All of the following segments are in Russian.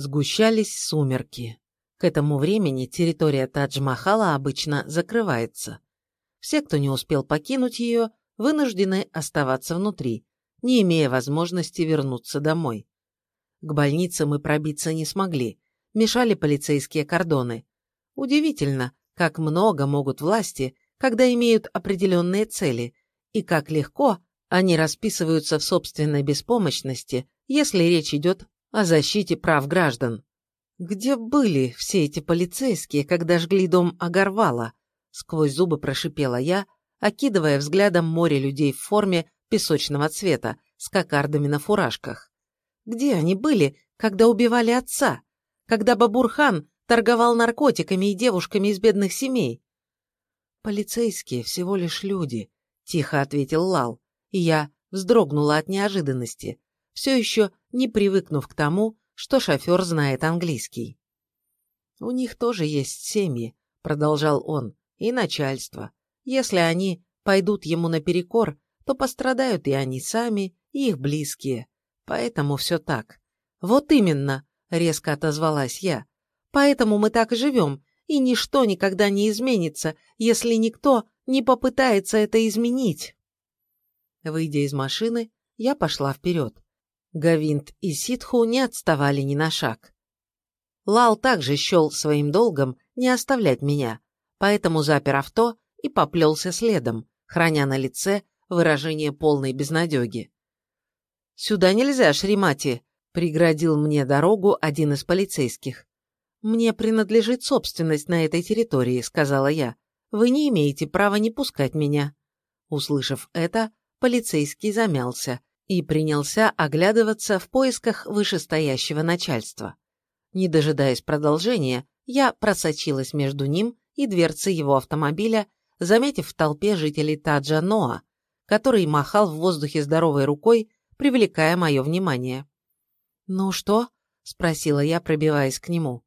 Сгущались сумерки. К этому времени территория Тадж-Махала обычно закрывается. Все, кто не успел покинуть ее, вынуждены оставаться внутри, не имея возможности вернуться домой. К больнице мы пробиться не смогли, мешали полицейские кордоны. Удивительно, как много могут власти, когда имеют определенные цели, и как легко они расписываются в собственной беспомощности, если речь идет о защите прав граждан. Где были все эти полицейские, когда жгли дом Агарвала? Сквозь зубы прошипела я, окидывая взглядом море людей в форме песочного цвета, с кокардами на фуражках. Где они были, когда убивали отца? Когда Бабурхан торговал наркотиками и девушками из бедных семей? «Полицейские всего лишь люди», — тихо ответил Лал, и я вздрогнула от неожиданности, все еще не привыкнув к тому, что шофер знает английский. «У них тоже есть семьи», — продолжал он, — «и начальство. Если они пойдут ему наперекор, то пострадают и они сами, и их близкие. Поэтому все так». «Вот именно», — резко отозвалась я. «Поэтому мы так живем, и ничто никогда не изменится, если никто не попытается это изменить». Выйдя из машины, я пошла вперед. Гавинт и Ситху не отставали ни на шаг. Лал также счел своим долгом не оставлять меня, поэтому запер авто и поплелся следом, храня на лице выражение полной безнадеги. «Сюда нельзя, Шримати!» — преградил мне дорогу один из полицейских. «Мне принадлежит собственность на этой территории», — сказала я. «Вы не имеете права не пускать меня». Услышав это, полицейский замялся, и принялся оглядываться в поисках вышестоящего начальства. Не дожидаясь продолжения, я просочилась между ним и дверцей его автомобиля, заметив в толпе жителей Таджа Ноа, который махал в воздухе здоровой рукой, привлекая мое внимание. «Ну что?» — спросила я, пробиваясь к нему.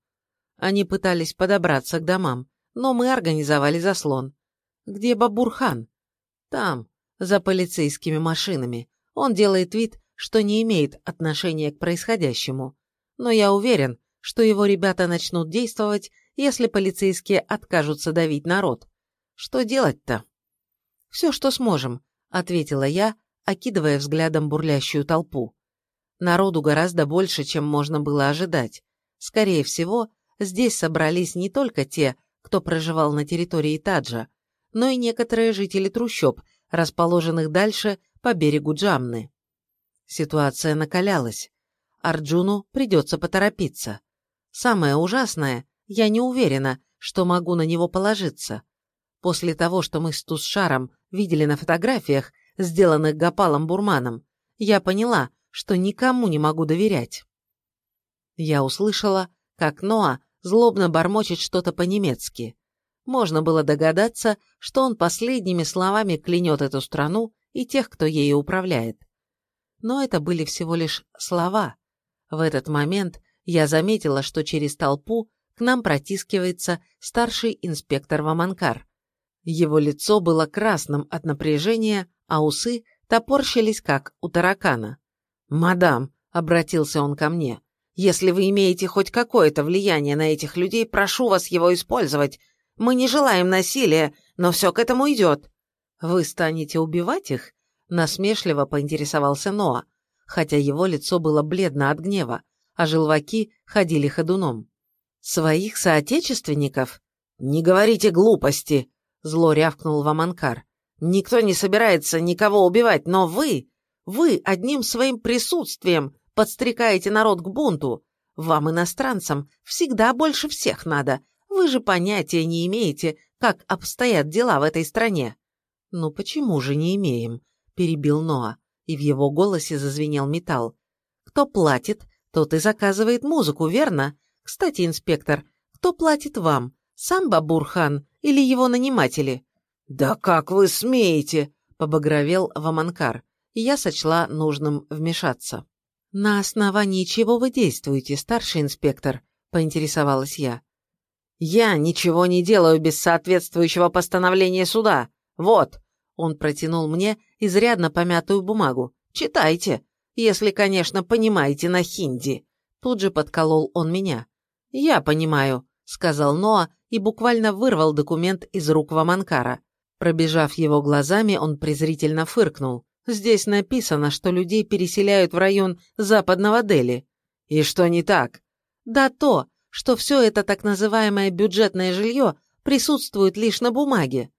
Они пытались подобраться к домам, но мы организовали заслон. «Где Бабурхан?» «Там, за полицейскими машинами. Он делает вид, что не имеет отношения к происходящему. Но я уверен, что его ребята начнут действовать, если полицейские откажутся давить народ. Что делать-то? «Все, что сможем», — ответила я, окидывая взглядом бурлящую толпу. Народу гораздо больше, чем можно было ожидать. Скорее всего, здесь собрались не только те, кто проживал на территории Таджа, но и некоторые жители трущоб, расположенных дальше по берегу Джамны. Ситуация накалялась. Арджуну придется поторопиться. Самое ужасное, я не уверена, что могу на него положиться. После того, что мы с Тусшаром видели на фотографиях, сделанных Гапалом Бурманом, я поняла, что никому не могу доверять. Я услышала, как Ноа злобно бормочет что-то по-немецки. Можно было догадаться, что он последними словами клянет эту страну и тех, кто ею управляет. Но это были всего лишь слова. В этот момент я заметила, что через толпу к нам протискивается старший инспектор Ваманкар. Его лицо было красным от напряжения, а усы топорщились, как у таракана. «Мадам», — обратился он ко мне, — «если вы имеете хоть какое-то влияние на этих людей, прошу вас его использовать. Мы не желаем насилия, но все к этому идет. «Вы станете убивать их?» – насмешливо поинтересовался Ноа, хотя его лицо было бледно от гнева, а желваки ходили ходуном. «Своих соотечественников?» «Не говорите глупости!» – зло рявкнул Ваманкар. «Никто не собирается никого убивать, но вы, вы одним своим присутствием подстрекаете народ к бунту. Вам, иностранцам, всегда больше всех надо. Вы же понятия не имеете, как обстоят дела в этой стране». «Ну почему же не имеем?» – перебил Ноа, и в его голосе зазвенел металл. «Кто платит, тот и заказывает музыку, верно? Кстати, инспектор, кто платит вам? Сам Бабурхан или его наниматели?» «Да как вы смеете!» – побагровел Ваманкар, и я сочла нужным вмешаться. «На основании чего вы действуете, старший инспектор?» – поинтересовалась я. «Я ничего не делаю без соответствующего постановления суда. Вот, он протянул мне изрядно помятую бумагу. «Читайте, если, конечно, понимаете на хинди. Тут же подколол он меня. «Я понимаю», — сказал Ноа и буквально вырвал документ из рук Ваманкара. Пробежав его глазами, он презрительно фыркнул. «Здесь написано, что людей переселяют в район западного Дели». «И что не так?» «Да то, что все это так называемое бюджетное жилье присутствует лишь на бумаге».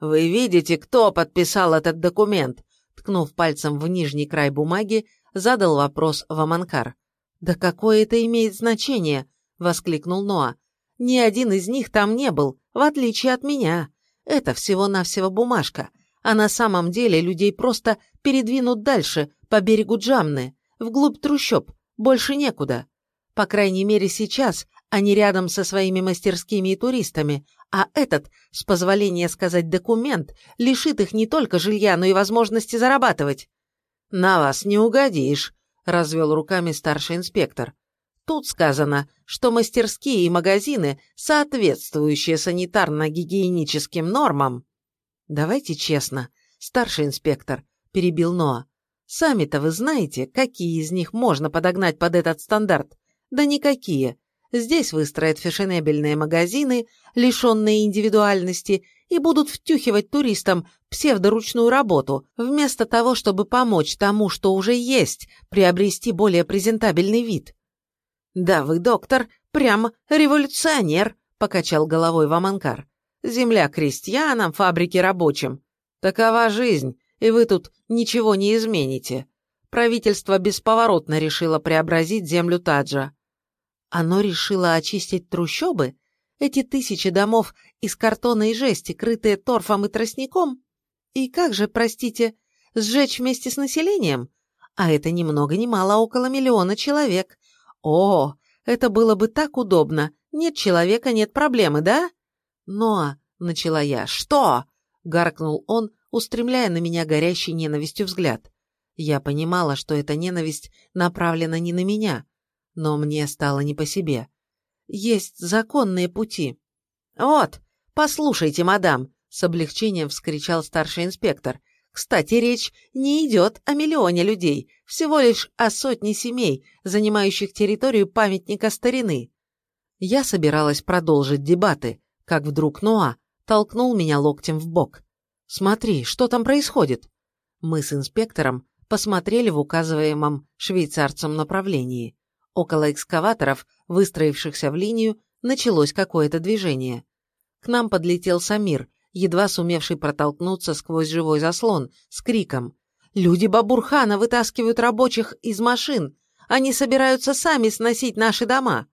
«Вы видите, кто подписал этот документ?» Ткнув пальцем в нижний край бумаги, задал вопрос Ваманкар. «Да какое это имеет значение?» — воскликнул Ноа. «Ни один из них там не был, в отличие от меня. Это всего-навсего бумажка, а на самом деле людей просто передвинут дальше, по берегу Джамны, вглубь трущоб, больше некуда. По крайней мере сейчас они рядом со своими мастерскими и туристами, а этот, с позволения сказать документ, лишит их не только жилья, но и возможности зарабатывать. «На вас не угодишь», — развел руками старший инспектор. «Тут сказано, что мастерские и магазины, соответствующие санитарно-гигиеническим нормам...» «Давайте честно, старший инспектор», — перебил Ноа. «Сами-то вы знаете, какие из них можно подогнать под этот стандарт? Да никакие. Здесь выстроят фешенебельные магазины, лишенные индивидуальности, и будут втюхивать туристам псевдоручную работу, вместо того, чтобы помочь тому, что уже есть, приобрести более презентабельный вид. «Да вы, доктор, прям революционер», — покачал головой Ваманкар. «Земля крестьянам, фабрики рабочим. Такова жизнь, и вы тут ничего не измените. Правительство бесповоротно решило преобразить землю Таджа. Оно решило очистить трущобы? Эти тысячи домов из картона и жести, крытые торфом и тростником? И как же, простите, сжечь вместе с населением? А это ни много ни мало около миллиона человек. О, это было бы так удобно. Нет человека, нет проблемы, да? Но, начала я, что? Гаркнул он, устремляя на меня горящий ненавистью взгляд. Я понимала, что эта ненависть направлена не на меня, но мне стало не по себе. Есть законные пути. «Вот, послушайте, мадам!» — с облегчением вскричал старший инспектор. «Кстати, речь не идет о миллионе людей, всего лишь о сотне семей, занимающих территорию памятника старины». Я собиралась продолжить дебаты, как вдруг Ноа толкнул меня локтем в бок. «Смотри, что там происходит?» Мы с инспектором посмотрели в указываемом швейцарцем направлении. Около экскаваторов, выстроившихся в линию, началось какое-то движение. К нам подлетел Самир, едва сумевший протолкнуться сквозь живой заслон, с криком «Люди Бабурхана вытаскивают рабочих из машин! Они собираются сами сносить наши дома!»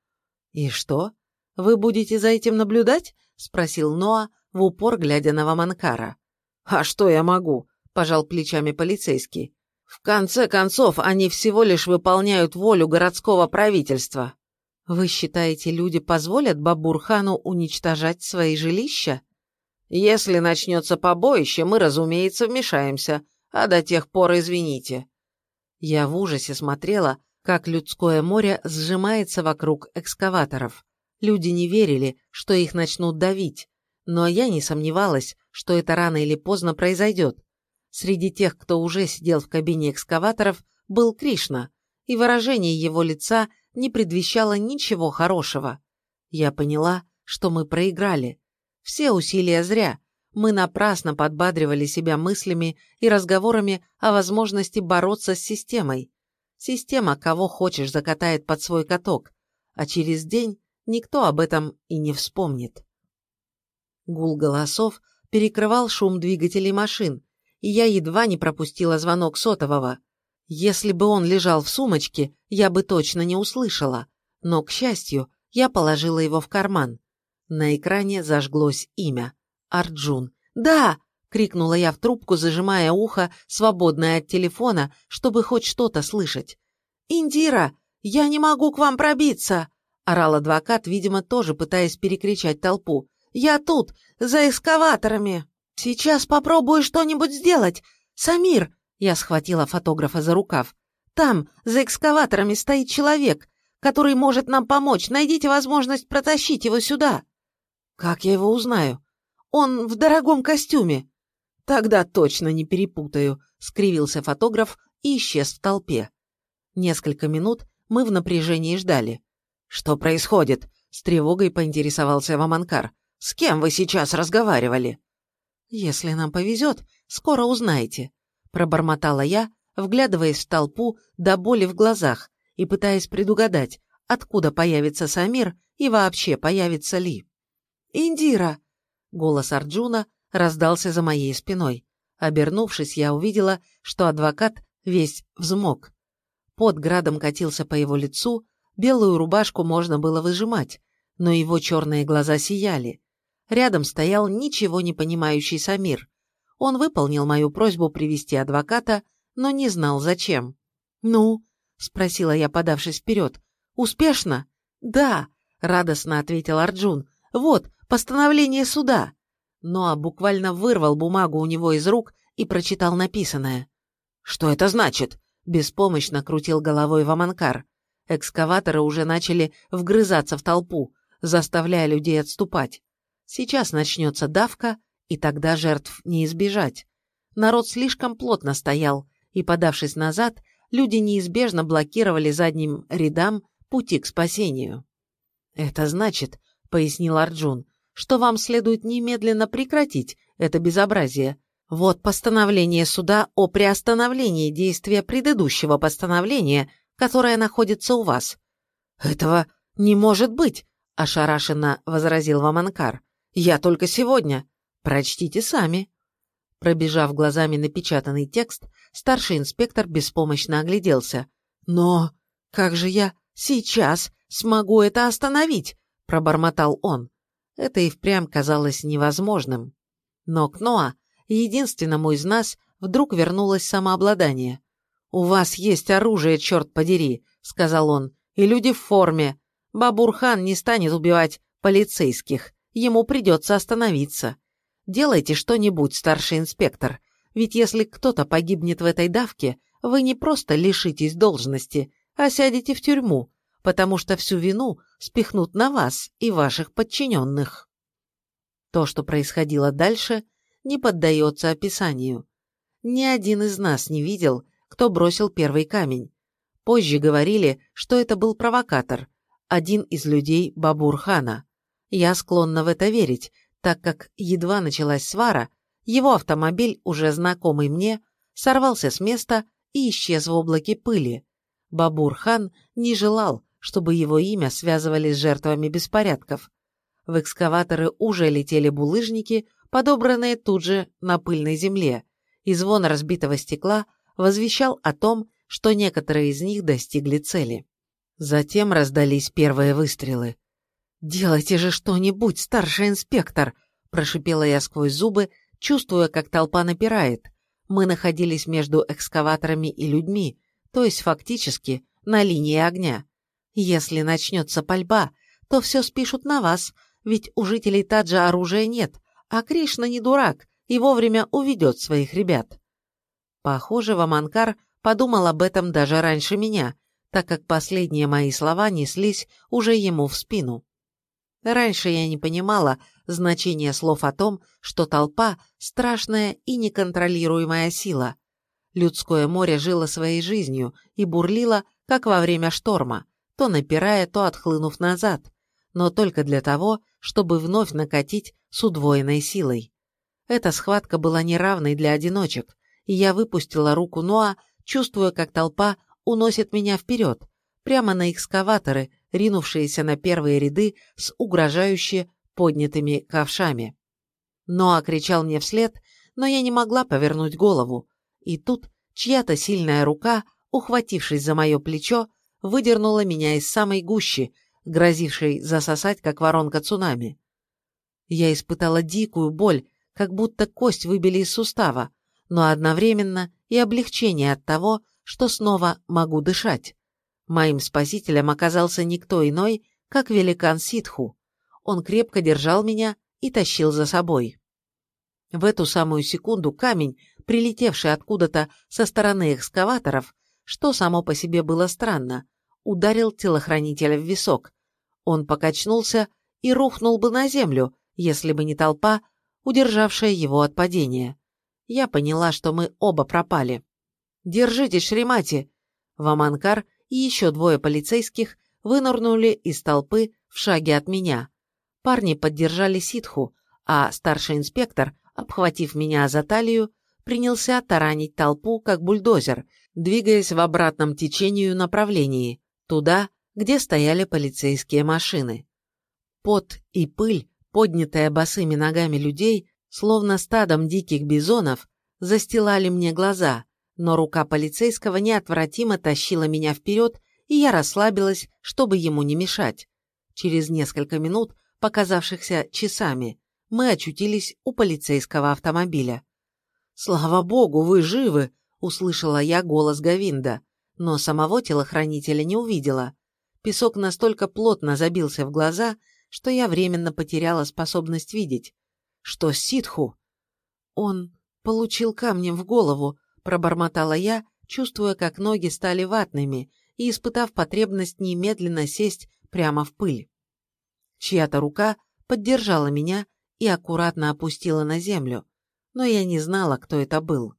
«И что? Вы будете за этим наблюдать?» — спросил Ноа, в упор глядя на Ваманкара. «А что я могу?» — пожал плечами полицейский. В конце концов, они всего лишь выполняют волю городского правительства. Вы считаете, люди позволят Бабурхану уничтожать свои жилища? Если начнется побоище, мы, разумеется, вмешаемся, а до тех пор извините. Я в ужасе смотрела, как людское море сжимается вокруг экскаваторов. Люди не верили, что их начнут давить, но я не сомневалась, что это рано или поздно произойдет. Среди тех, кто уже сидел в кабине экскаваторов, был Кришна, и выражение его лица не предвещало ничего хорошего. Я поняла, что мы проиграли. Все усилия зря. Мы напрасно подбадривали себя мыслями и разговорами о возможности бороться с системой. Система кого хочешь закатает под свой каток, а через день никто об этом и не вспомнит. Гул голосов перекрывал шум двигателей машин, и я едва не пропустила звонок сотового. Если бы он лежал в сумочке, я бы точно не услышала. Но, к счастью, я положила его в карман. На экране зажглось имя. Арджун. «Да!» — крикнула я в трубку, зажимая ухо, свободное от телефона, чтобы хоть что-то слышать. «Индира, я не могу к вам пробиться!» — орал адвокат, видимо, тоже пытаясь перекричать толпу. «Я тут, за эскаваторами!» «Сейчас попробую что-нибудь сделать! Самир!» Я схватила фотографа за рукав. «Там, за экскаваторами, стоит человек, который может нам помочь. Найдите возможность протащить его сюда». «Как я его узнаю?» «Он в дорогом костюме». «Тогда точно не перепутаю», — скривился фотограф и исчез в толпе. Несколько минут мы в напряжении ждали. «Что происходит?» — с тревогой поинтересовался Ваманкар. «С кем вы сейчас разговаривали?» «Если нам повезет, скоро узнаете», — пробормотала я, вглядываясь в толпу до боли в глазах и пытаясь предугадать, откуда появится Самир и вообще появится ли. «Индира!» — голос Арджуна раздался за моей спиной. Обернувшись, я увидела, что адвокат весь взмок. Под градом катился по его лицу, белую рубашку можно было выжимать, но его черные глаза сияли. Рядом стоял ничего не понимающий Самир. Он выполнил мою просьбу привести адвоката, но не знал зачем. «Ну?» — спросила я, подавшись вперед. «Успешно?» «Да», — радостно ответил Арджун. «Вот, постановление суда». Ноа буквально вырвал бумагу у него из рук и прочитал написанное. «Что это значит?» – беспомощно крутил головой Ваманкар. Экскаваторы уже начали вгрызаться в толпу, заставляя людей отступать. Сейчас начнется давка, и тогда жертв не избежать. Народ слишком плотно стоял, и, подавшись назад, люди неизбежно блокировали задним рядам пути к спасению. «Это значит», — пояснил Арджун, что вам следует немедленно прекратить это безобразие. Вот постановление суда о приостановлении действия предыдущего постановления, которое находится у вас. Этого не может быть, ошарашенно возразил Ваманкар. Я только сегодня. Прочтите сами. Пробежав глазами напечатанный текст, старший инспектор беспомощно огляделся. «Но как же я сейчас смогу это остановить?» – пробормотал он. Это и впрямь казалось невозможным. Но к Ноа, единственному из нас, вдруг вернулось самообладание. «У вас есть оружие, черт подери», — сказал он, — «и люди в форме. Бабурхан не станет убивать полицейских, ему придется остановиться. Делайте что-нибудь, старший инспектор, ведь если кто-то погибнет в этой давке, вы не просто лишитесь должности, а сядете в тюрьму, потому что всю вину спихнут на вас и ваших подчиненных. То, что происходило дальше, не поддается описанию. Ни один из нас не видел, кто бросил первый камень. Позже говорили, что это был провокатор, один из людей Бабурхана. Я склонна в это верить, так как едва началась свара, его автомобиль, уже знакомый мне, сорвался с места и исчез в облаке пыли. Бабурхан не желал, чтобы его имя связывали с жертвами беспорядков. В экскаваторы уже летели булыжники, подобранные тут же на пыльной земле, и звон разбитого стекла возвещал о том, что некоторые из них достигли цели. Затем раздались первые выстрелы. «Делайте же что-нибудь, старший инспектор!» – прошипела я сквозь зубы, чувствуя, как толпа напирает. Мы находились между экскаваторами и людьми, то есть фактически на линии огня. Если начнется пальба, то все спишут на вас, ведь у жителей Таджа оружия нет, а Кришна не дурак и вовремя уведет своих ребят. Похоже, Ваманкар подумал об этом даже раньше меня, так как последние мои слова неслись уже ему в спину. Раньше я не понимала значения слов о том, что толпа – страшная и неконтролируемая сила. Людское море жило своей жизнью и бурлило, как во время шторма – то напирая, то отхлынув назад, но только для того, чтобы вновь накатить с удвоенной силой. Эта схватка была неравной для одиночек, и я выпустила руку Ноа, чувствуя, как толпа уносит меня вперед, прямо на экскаваторы, ринувшиеся на первые ряды с угрожающе поднятыми ковшами. Ноа кричал мне вслед, но я не могла повернуть голову, и тут чья-то сильная рука, ухватившись за мое плечо, выдернула меня из самой гущи, грозившей засосать, как воронка цунами. Я испытала дикую боль, как будто кость выбили из сустава, но одновременно и облегчение от того, что снова могу дышать. Моим спасителем оказался никто иной, как великан Ситху. Он крепко держал меня и тащил за собой. В эту самую секунду камень, прилетевший откуда-то со стороны экскаваторов, что само по себе было странно, ударил телохранителя в висок. Он покачнулся и рухнул бы на землю, если бы не толпа, удержавшая его от падения. Я поняла, что мы оба пропали. «Держите, Шримати!» Ваманкар и еще двое полицейских вынырнули из толпы в шаге от меня. Парни поддержали ситху, а старший инспектор, обхватив меня за талию, принялся таранить толпу, как бульдозер, двигаясь в обратном течению направлении, туда, где стояли полицейские машины. Пот и пыль, поднятая босыми ногами людей, словно стадом диких бизонов, застилали мне глаза, но рука полицейского неотвратимо тащила меня вперед, и я расслабилась, чтобы ему не мешать. Через несколько минут, показавшихся часами, мы очутились у полицейского автомобиля. «Слава богу, вы живы!» – услышала я голос Гавинда, но самого телохранителя не увидела. Песок настолько плотно забился в глаза, что я временно потеряла способность видеть. «Что с ситху?» «Он получил камнем в голову», – пробормотала я, чувствуя, как ноги стали ватными и испытав потребность немедленно сесть прямо в пыль. Чья-то рука поддержала меня и аккуратно опустила на землю, но я не знала, кто это был.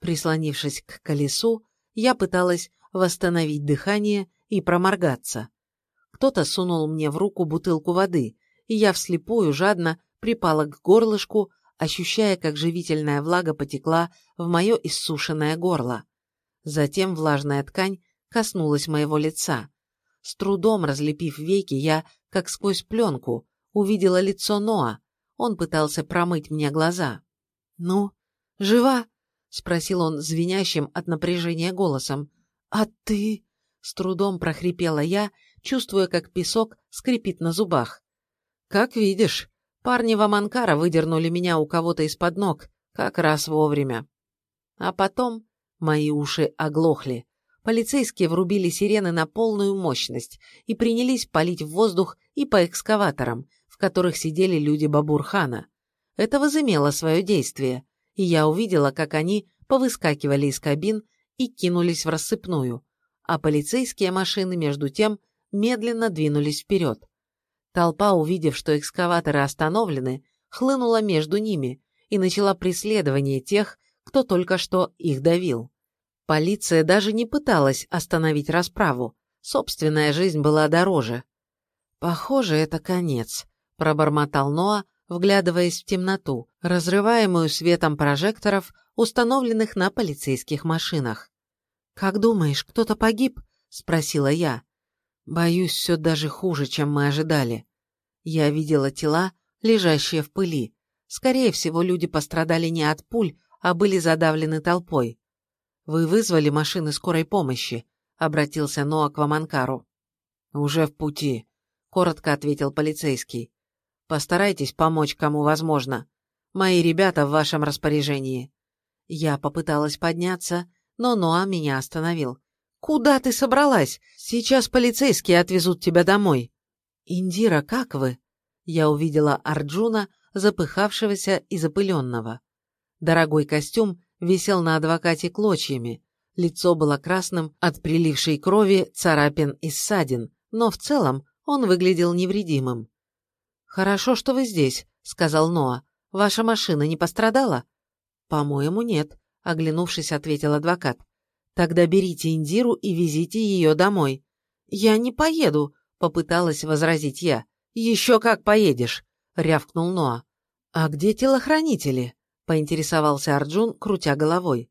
Прислонившись к колесу, я пыталась восстановить дыхание и проморгаться. Кто-то сунул мне в руку бутылку воды, и я вслепую жадно припала к горлышку, ощущая, как живительная влага потекла в мое иссушенное горло. Затем влажная ткань коснулась моего лица. С трудом разлепив веки, я, как сквозь пленку, увидела лицо Ноа. Он пытался промыть мне глаза. «Ну, жива?» — спросил он звенящим от напряжения голосом. «А ты?» — с трудом прохрипела я, чувствуя, как песок скрипит на зубах. «Как видишь, парни в Аманкара выдернули меня у кого-то из-под ног, как раз вовремя». А потом мои уши оглохли. Полицейские врубили сирены на полную мощность и принялись палить в воздух и по экскаваторам, в которых сидели люди Бабурхана. Это возымело свое действие, и я увидела, как они повыскакивали из кабин и кинулись в рассыпную, а полицейские машины, между тем, медленно двинулись вперед. Толпа, увидев, что экскаваторы остановлены, хлынула между ними и начала преследование тех, кто только что их давил. Полиция даже не пыталась остановить расправу, собственная жизнь была дороже. «Похоже, это конец», — пробормотал Ноа, вглядываясь в темноту, разрываемую светом прожекторов, установленных на полицейских машинах. «Как думаешь, кто-то погиб?» — спросила я. «Боюсь, все даже хуже, чем мы ожидали. Я видела тела, лежащие в пыли. Скорее всего, люди пострадали не от пуль, а были задавлены толпой. Вы вызвали машины скорой помощи?» — обратился Ноа к Ваманкару. «Уже в пути», — коротко ответил полицейский. Постарайтесь помочь, кому возможно. Мои ребята в вашем распоряжении». Я попыталась подняться, но Ноа меня остановил. «Куда ты собралась? Сейчас полицейские отвезут тебя домой». «Индира, как вы?» Я увидела Арджуна, запыхавшегося и запыленного. Дорогой костюм висел на адвокате клочьями, лицо было красным от прилившей крови, царапин и ссадин, но в целом он выглядел невредимым. «Хорошо, что вы здесь», — сказал Ноа. «Ваша машина не пострадала?» «По-моему, нет», — оглянувшись, ответил адвокат. «Тогда берите Индиру и везите ее домой». «Я не поеду», — попыталась возразить я. «Еще как поедешь», — рявкнул Ноа. «А где телохранители?» — поинтересовался Арджун, крутя головой.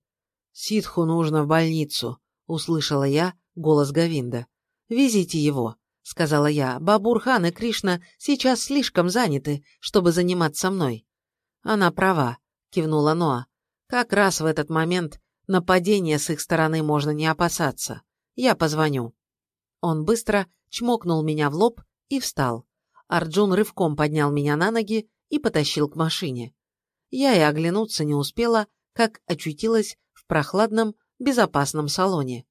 «Ситху нужно в больницу», — услышала я голос Гавинда. «Везите его», — сказала я, — Бабурхан и Кришна сейчас слишком заняты, чтобы заниматься мной. Она права, — кивнула Ноа. Как раз в этот момент нападения с их стороны можно не опасаться. Я позвоню. Он быстро чмокнул меня в лоб и встал. Арджун рывком поднял меня на ноги и потащил к машине. Я и оглянуться не успела, как очутилась в прохладном, безопасном салоне.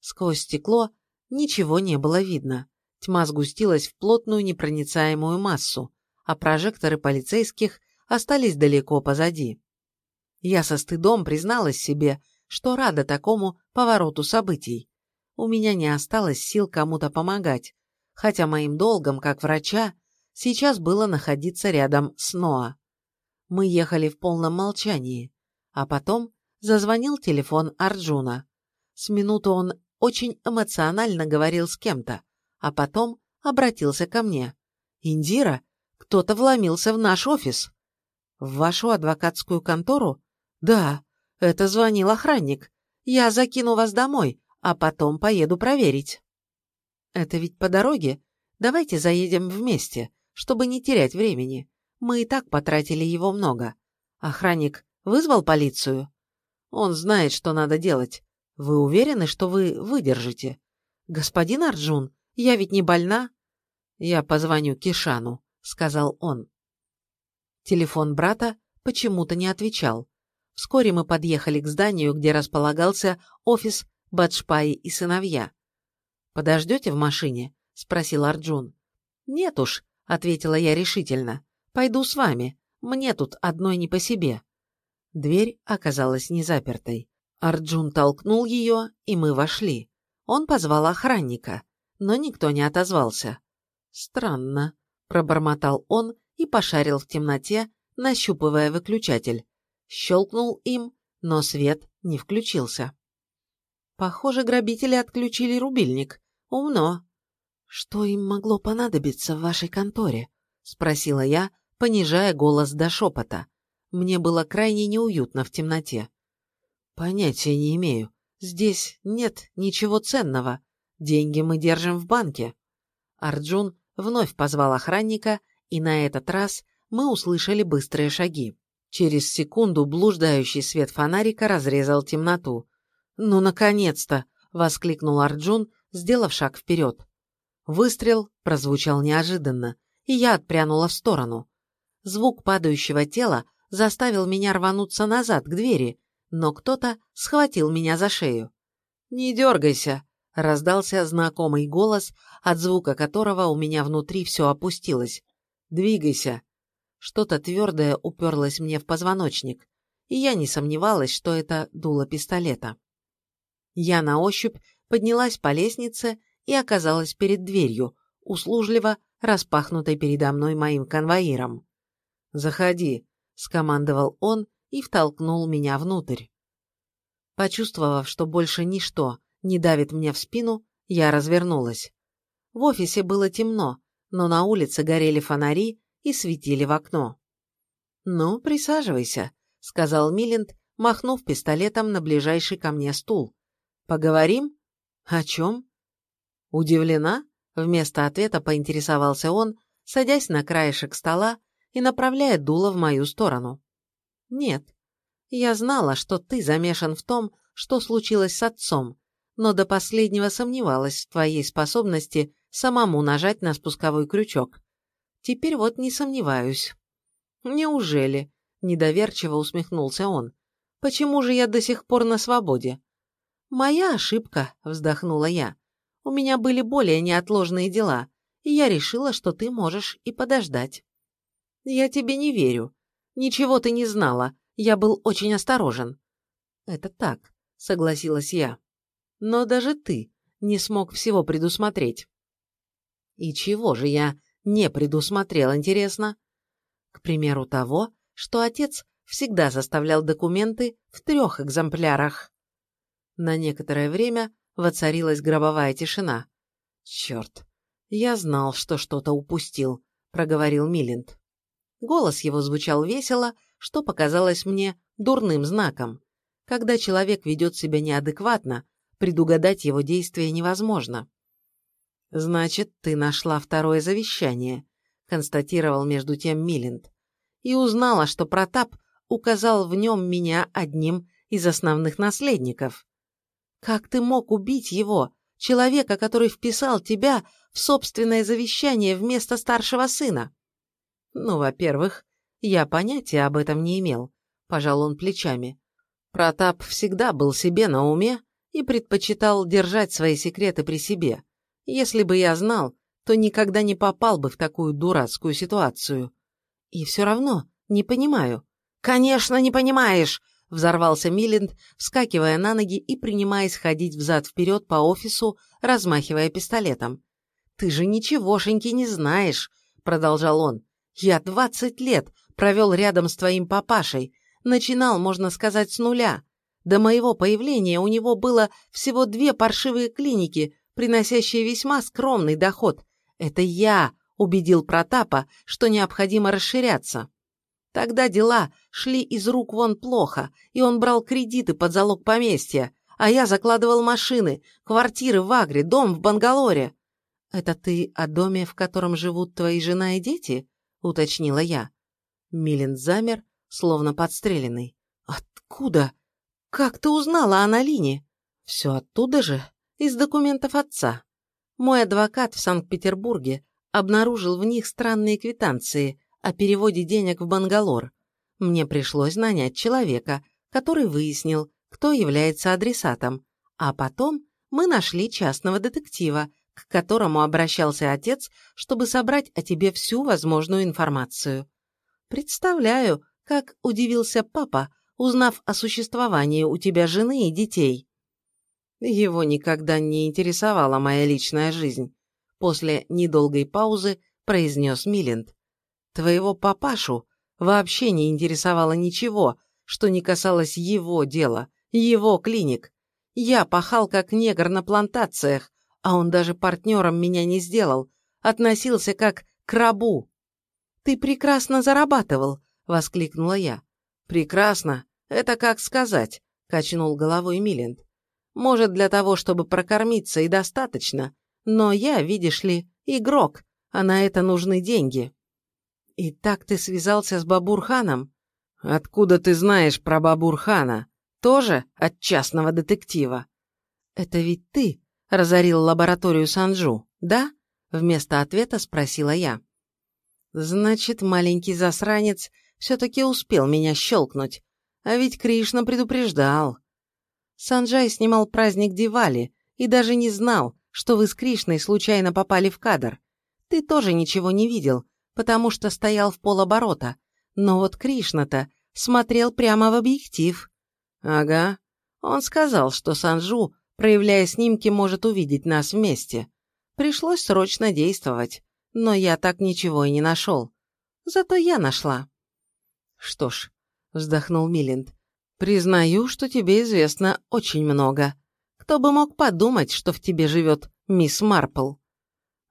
Сквозь стекло ничего не было видно. Тьма сгустилась в плотную непроницаемую массу, а прожекторы полицейских остались далеко позади. Я со стыдом призналась себе, что рада такому повороту событий. У меня не осталось сил кому-то помогать, хотя моим долгом, как врача, сейчас было находиться рядом с Ноа. Мы ехали в полном молчании, а потом зазвонил телефон Арджуна. С минуту он очень эмоционально говорил с кем-то, а потом обратился ко мне. «Индира, кто-то вломился в наш офис». «В вашу адвокатскую контору?» «Да, это звонил охранник. Я закину вас домой, а потом поеду проверить». «Это ведь по дороге. Давайте заедем вместе, чтобы не терять времени. Мы и так потратили его много. Охранник вызвал полицию?» «Он знает, что надо делать. Вы уверены, что вы выдержите?» «Господин Арджун, я ведь не больна?» «Я позвоню Кишану», — сказал он. Телефон брата почему-то не отвечал. Вскоре мы подъехали к зданию, где располагался офис Баджпаи и сыновья. «Подождете в машине?» — спросил Арджун. «Нет уж», — ответила я решительно. «Пойду с вами. Мне тут одной не по себе». Дверь оказалась не запертой. Арджун толкнул ее, и мы вошли. Он позвал охранника, но никто не отозвался. «Странно», — пробормотал он и пошарил в темноте, нащупывая выключатель. Щелкнул им, но свет не включился. Похоже, грабители отключили рубильник. Умно. «Что им могло понадобиться в вашей конторе?» — спросила я, понижая голос до шепота. Мне было крайне неуютно в темноте. «Понятия не имею. Здесь нет ничего ценного. Деньги мы держим в банке». Арджун вновь позвал охранника, и на этот раз мы услышали быстрые шаги. Через секунду блуждающий свет фонарика разрезал темноту. «Ну, наконец-то!» — воскликнул Арджун, сделав шаг вперед. Выстрел прозвучал неожиданно, и я отпрянула в сторону. Звук падающего тела заставил меня рвануться назад к двери, но кто-то схватил меня за шею. «Не дергайся!» — раздался знакомый голос, от звука которого у меня внутри все опустилось. «Двигайся!» Что-то твердое уперлось мне в позвоночник, и я не сомневалась, что это дуло пистолета. Я на ощупь поднялась по лестнице и оказалась перед дверью, услужливо распахнутой передо мной моим конвоиром. «Заходи», — скомандовал он и втолкнул меня внутрь. Почувствовав, что больше ничто не давит мне в спину, я развернулась. В офисе было темно, но на улице горели фонари и светили в окно. «Ну, присаживайся», — сказал Милинд, махнув пистолетом на ближайший ко мне стул. «Поговорим? О чем?» «Удивлена?» — вместо ответа поинтересовался он, садясь на краешек стола и направляя дуло в мою сторону. «Нет. Я знала, что ты замешан в том, что случилось с отцом, но до последнего сомневалась в твоей способности самому нажать на спусковой крючок. Теперь вот не сомневаюсь». «Неужели?» – недоверчиво усмехнулся он. «Почему же я до сих пор на свободе?» «Моя ошибка», – вздохнула я. «У меня были более неотложные дела, и я решила, что ты можешь и подождать». «Я тебе не верю. Ничего ты не знала. Я был очень осторожен». «Это так», — согласилась я. «Но даже ты не смог всего предусмотреть». «И чего же я не предусмотрел, интересно?» «К примеру того, что отец всегда составлял документы в трех экземплярах». На некоторое время воцарилась гробовая тишина. «Черт, я знал, что что-то упустил», — проговорил Милинд. Голос его звучал весело, что показалось мне дурным знаком. Когда человек ведет себя неадекватно, предугадать его действия невозможно. «Значит, ты нашла второе завещание», — констатировал между тем Милинд, «и узнала, что Протап указал в нем меня одним из основных наследников. Как ты мог убить его, человека, который вписал тебя в собственное завещание вместо старшего сына?» Ну, во-первых, я понятия об этом не имел, пожал он плечами. Протап всегда был себе на уме и предпочитал держать свои секреты при себе. Если бы я знал, то никогда не попал бы в такую дурацкую ситуацию. И все равно не понимаю. «Конечно, не понимаешь!» — взорвался Милленд, вскакивая на ноги и принимаясь ходить взад-вперед по офису, размахивая пистолетом. «Ты же ничегошеньки не знаешь!» — продолжал он. Я двадцать лет провел рядом с твоим папашей, начинал, можно сказать, с нуля. До моего появления у него было всего две паршивые клиники, приносящие весьма скромный доход. Это я убедил Протапа, что необходимо расширяться. Тогда дела шли из рук вон плохо, и он брал кредиты под залог поместья, а я закладывал машины, квартиры в Агре, дом в Бангалоре. «Это ты о доме, в котором живут твои жена и дети?» — уточнила я. Милин замер, словно подстреленный. «Откуда? Как ты узнала о Налине?» «Все оттуда же, из документов отца. Мой адвокат в Санкт-Петербурге обнаружил в них странные квитанции о переводе денег в Бангалор. Мне пришлось нанять человека, который выяснил, кто является адресатом, а потом мы нашли частного детектива, к которому обращался отец, чтобы собрать о тебе всю возможную информацию. Представляю, как удивился папа, узнав о существовании у тебя жены и детей. Его никогда не интересовала моя личная жизнь. После недолгой паузы произнес Милент. Твоего папашу вообще не интересовало ничего, что не касалось его дела, его клиник. Я пахал как негр на плантациях, а он даже партнером меня не сделал, относился как к рабу. «Ты прекрасно зарабатывал!» — воскликнула я. «Прекрасно? Это как сказать?» — качнул головой Милент. «Может, для того, чтобы прокормиться и достаточно, но я, видишь ли, игрок, а на это нужны деньги». «И так ты связался с Бабурханом?» «Откуда ты знаешь про Бабурхана? Тоже от частного детектива?» «Это ведь ты разорил лабораторию Санджу, да?» Вместо ответа спросила я. «Значит, маленький засранец все-таки успел меня щелкнуть, а ведь Кришна предупреждал». Санджай снимал праздник Дивали и даже не знал, что вы с Кришной случайно попали в кадр. Ты тоже ничего не видел, потому что стоял в полоборота, но вот Кришна-то смотрел прямо в объектив. Ага, он сказал, что Санджу проявляя снимки, может увидеть нас вместе. Пришлось срочно действовать, но я так ничего и не нашел. Зато я нашла. Что ж, вздохнул Милинд, признаю, что тебе известно очень много. Кто бы мог подумать, что в тебе живет мисс Марпл?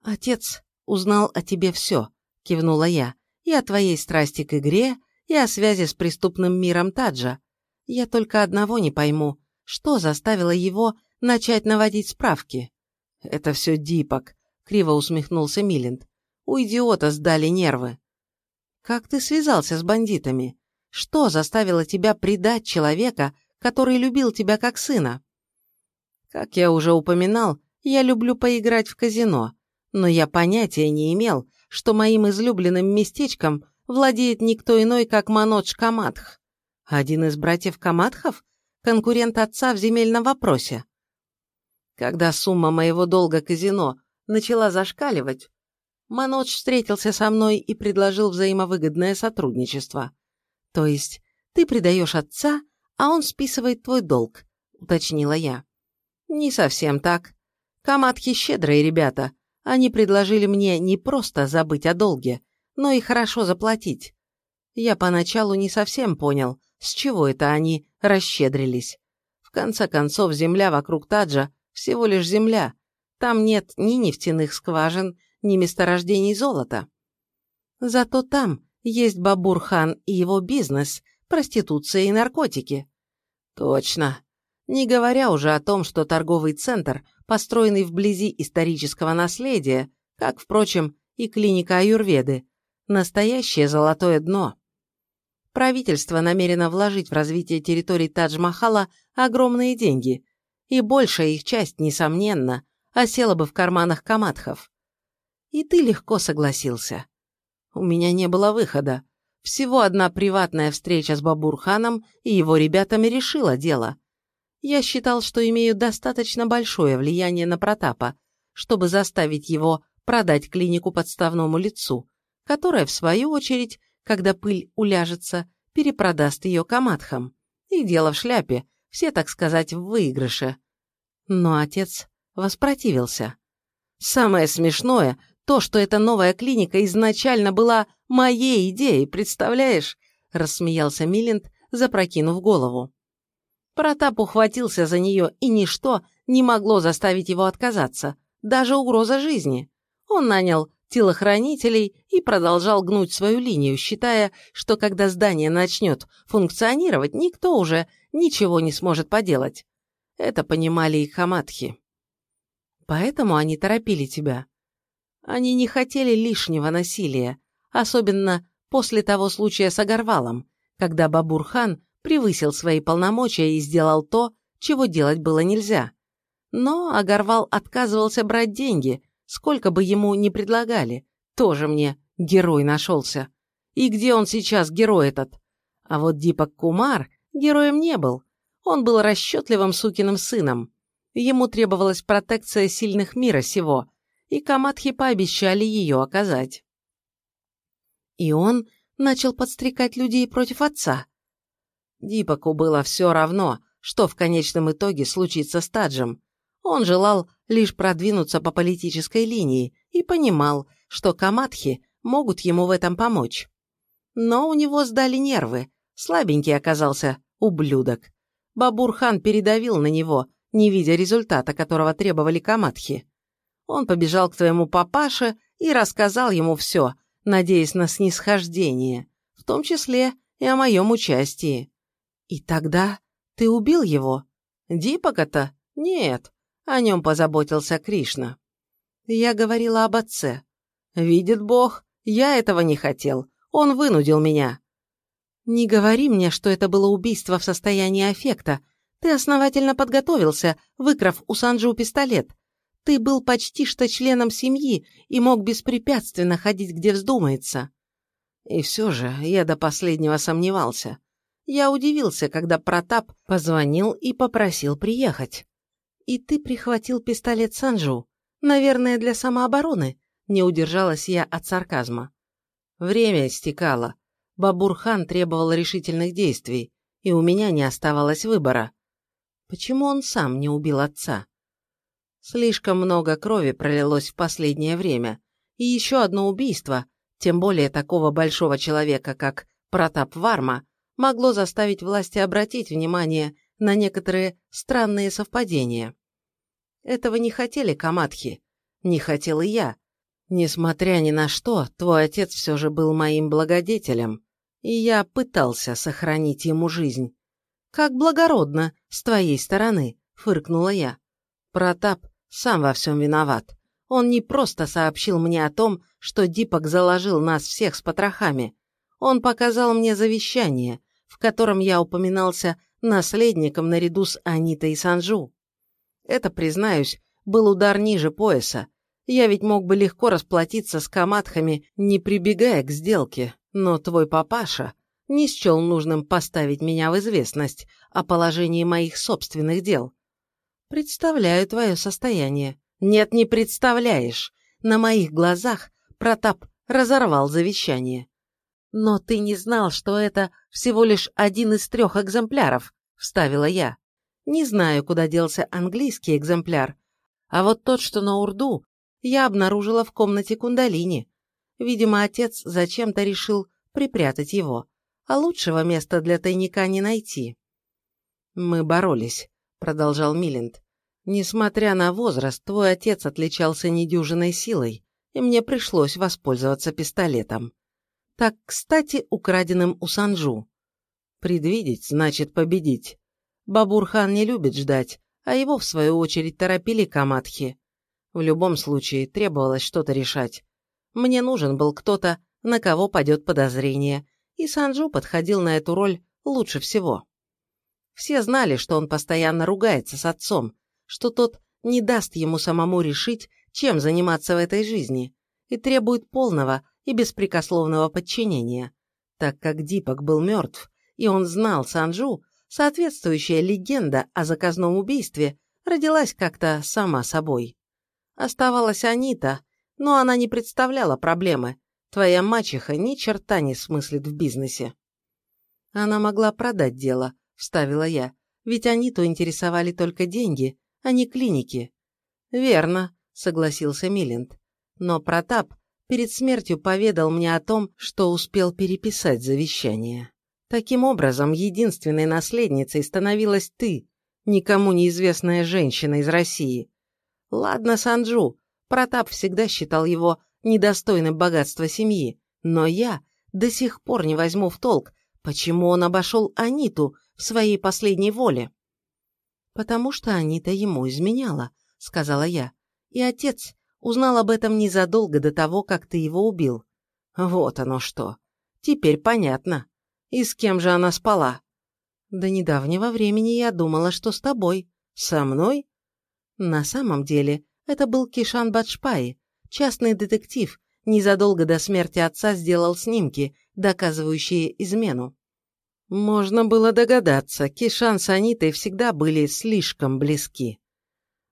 Отец узнал о тебе все, кивнула я, и о твоей страсти к игре, и о связи с преступным миром Таджа. Я только одного не пойму, что заставило его начать наводить справки. Это все Дипок, криво усмехнулся Милинд. У идиота сдали нервы. Как ты связался с бандитами? Что заставило тебя предать человека, который любил тебя как сына? Как я уже упоминал, я люблю поиграть в казино, но я понятия не имел, что моим излюбленным местечком владеет никто иной, как Манодж Камадх. Один из братьев Камадхов? Конкурент отца в земельном вопросе. Когда сумма моего долга казино начала зашкаливать, Манодж встретился со мной и предложил взаимовыгодное сотрудничество. То есть ты предаешь отца, а он списывает твой долг, уточнила я. Не совсем так. Каматхи щедрые ребята. Они предложили мне не просто забыть о долге, но и хорошо заплатить. Я поначалу не совсем понял, с чего это они расщедрились. В конце концов, земля вокруг Таджа всего лишь земля. Там нет ни нефтяных скважин, ни месторождений золота. Зато там есть Бабурхан и его бизнес, проституция и наркотики. Точно. Не говоря уже о том, что торговый центр, построенный вблизи исторического наследия, как, впрочем, и клиника Аюрведы, настоящее золотое дно. Правительство намерено вложить в развитие территорий Тадж-Махала огромные деньги, и большая их часть, несомненно, осела бы в карманах камадхов. И ты легко согласился. У меня не было выхода. Всего одна приватная встреча с Бабурханом и его ребятами решила дело. Я считал, что имею достаточно большое влияние на Протапа, чтобы заставить его продать клинику подставному лицу, которое, в свою очередь, когда пыль уляжется, перепродаст ее камадхам. И дело в шляпе, все, так сказать, в выигрыше. Но отец воспротивился. Самое смешное то, что эта новая клиника изначально была моей идеей, представляешь? Рассмеялся Милленд, запрокинув голову. Протап ухватился за нее, и ничто не могло заставить его отказаться, даже угроза жизни. Он нанял телохранителей и продолжал гнуть свою линию, считая, что когда здание начнет функционировать, никто уже ничего не сможет поделать. Это понимали и хаматхи. Поэтому они торопили тебя. Они не хотели лишнего насилия, особенно после того случая с Агарвалом, когда Бабурхан превысил свои полномочия и сделал то, чего делать было нельзя. Но Агарвал отказывался брать деньги, сколько бы ему ни предлагали. Тоже мне герой нашелся. И где он сейчас, герой этот? А вот Дипак Кумар героем не был. Он был расчетливым сукиным сыном. Ему требовалась протекция сильных мира сего, и Камадхи пообещали ее оказать. И он начал подстрекать людей против отца. Дипаку было все равно, что в конечном итоге случится с Таджем. Он желал лишь продвинуться по политической линии и понимал, что Камадхи могут ему в этом помочь. Но у него сдали нервы, слабенький оказался ублюдок. Бабурхан передавил на него, не видя результата, которого требовали Камадхи. Он побежал к твоему папаше и рассказал ему все, надеясь на снисхождение, в том числе и о моем участии. И тогда ты убил его? Дипака-то? Нет, о нем позаботился Кришна. Я говорила об отце. Видит Бог, я этого не хотел. Он вынудил меня. Не говори мне, что это было убийство в состоянии аффекта. Ты основательно подготовился, выкрав у Санджу пистолет. Ты был почти что членом семьи и мог беспрепятственно ходить, где вздумается. И все же я до последнего сомневался. Я удивился, когда Протап позвонил и попросил приехать. И ты прихватил пистолет Санджу, наверное, для самообороны, не удержалась я от сарказма. Время истекало. Бабурхан требовал решительных действий, и у меня не оставалось выбора. Почему он сам не убил отца? Слишком много крови пролилось в последнее время, и еще одно убийство, тем более такого большого человека, как Протап Варма, могло заставить власти обратить внимание на некоторые странные совпадения. Этого не хотели Камадхи, не хотел и я. Несмотря ни на что, твой отец все же был моим благодетелем, и я пытался сохранить ему жизнь. «Как благородно, с твоей стороны», — фыркнула я. Протап сам во всем виноват. Он не просто сообщил мне о том, что Дипок заложил нас всех с потрохами. Он показал мне завещание, в котором я упоминался наследником наряду с Анитой и Санжу. Это, признаюсь, был удар ниже пояса. Я ведь мог бы легко расплатиться с каматхами, не прибегая к сделке, но твой папаша не счел нужным поставить меня в известность о положении моих собственных дел. Представляю твое состояние. Нет, не представляешь. На моих глазах Протап разорвал завещание. Но ты не знал, что это всего лишь один из трех экземпляров, вставила я. Не знаю, куда делся английский экземпляр, а вот тот, что на Урду, я обнаружила в комнате Кундалини. Видимо, отец зачем-то решил припрятать его, а лучшего места для тайника не найти. Мы боролись, продолжал Милинд. Несмотря на возраст, твой отец отличался недюжиной силой, и мне пришлось воспользоваться пистолетом. Так, кстати, украденным у Санжу. Предвидеть значит победить. Бабурхан не любит ждать, а его, в свою очередь, торопили Камадхи. В любом случае, требовалось что-то решать. Мне нужен был кто-то, на кого падет подозрение, и Санджу подходил на эту роль лучше всего. Все знали, что он постоянно ругается с отцом, что тот не даст ему самому решить, чем заниматься в этой жизни, и требует полного и беспрекословного подчинения. Так как Дипок был мертв, и он знал Санджу, соответствующая легенда о заказном убийстве родилась как-то сама собой. Оставалась Анита, но она не представляла проблемы. Твоя мачеха ни черта не смыслит в бизнесе. Она могла продать дело, вставила я, ведь Аниту интересовали только деньги, а не клиники. Верно, согласился Милинд. Но Протап перед смертью поведал мне о том, что успел переписать завещание. Таким образом, единственной наследницей становилась ты, никому неизвестная женщина из России. Ладно, Санджу, Протап всегда считал его недостойным богатства семьи, но я до сих пор не возьму в толк, почему он обошел Аниту в своей последней воле. «Потому что Анита ему изменяла», — сказала я, — «и отец узнал об этом незадолго до того, как ты его убил». «Вот оно что. Теперь понятно. И с кем же она спала?» «До недавнего времени я думала, что с тобой. Со мной?» «На самом деле, это был Кишан Баджпай, частный детектив, незадолго до смерти отца сделал снимки, доказывающие измену. Можно было догадаться, Кишан с Анитой всегда были слишком близки.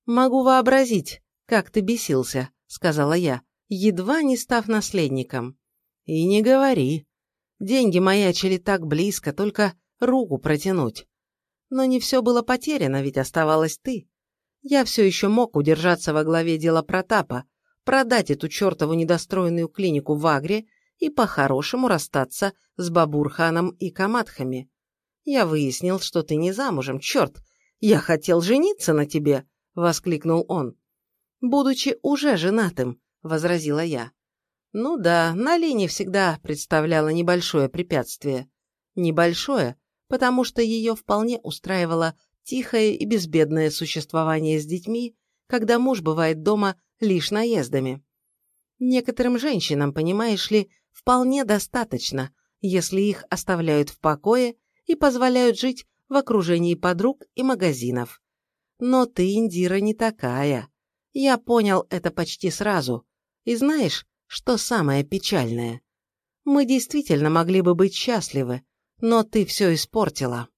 «Могу вообразить, как ты бесился», — сказала я, едва не став наследником. «И не говори. Деньги маячили так близко, только руку протянуть. Но не все было потеряно, ведь оставалась ты. Я все еще мог удержаться во главе дела Протапа, продать эту чертову недостроенную клинику в Агре и по-хорошему расстаться с Бабурханом и Камадхами. Я выяснил, что ты не замужем, черт! Я хотел жениться на тебе!» — воскликнул он. «Будучи уже женатым», — возразила я. «Ну да, Нали всегда представляла небольшое препятствие. Небольшое, потому что ее вполне устраивало тихое и безбедное существование с детьми, когда муж бывает дома лишь наездами. Некоторым женщинам, понимаешь ли, вполне достаточно, если их оставляют в покое и позволяют жить в окружении подруг и магазинов. Но ты, Индира, не такая. Я понял это почти сразу. И знаешь, что самое печальное? Мы действительно могли бы быть счастливы, но ты все испортила.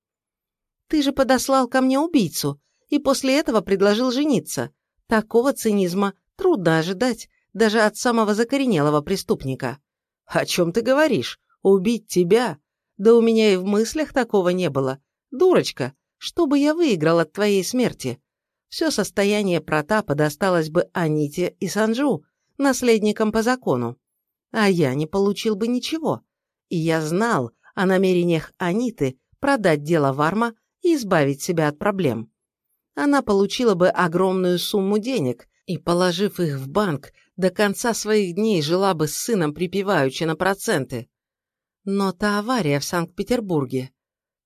Ты же подослал ко мне убийцу и после этого предложил жениться. Такого цинизма трудно ожидать даже от самого закоренелого преступника. О чем ты говоришь? Убить тебя? Да у меня и в мыслях такого не было. Дурочка, что бы я выиграл от твоей смерти? Все состояние Протапа досталось бы Аните и Санджу, наследникам по закону. А я не получил бы ничего. И я знал о намерениях Аниты продать дело Варма и избавить себя от проблем. Она получила бы огромную сумму денег и, положив их в банк, до конца своих дней жила бы с сыном припеваючи на проценты. Но та авария в Санкт-Петербурге.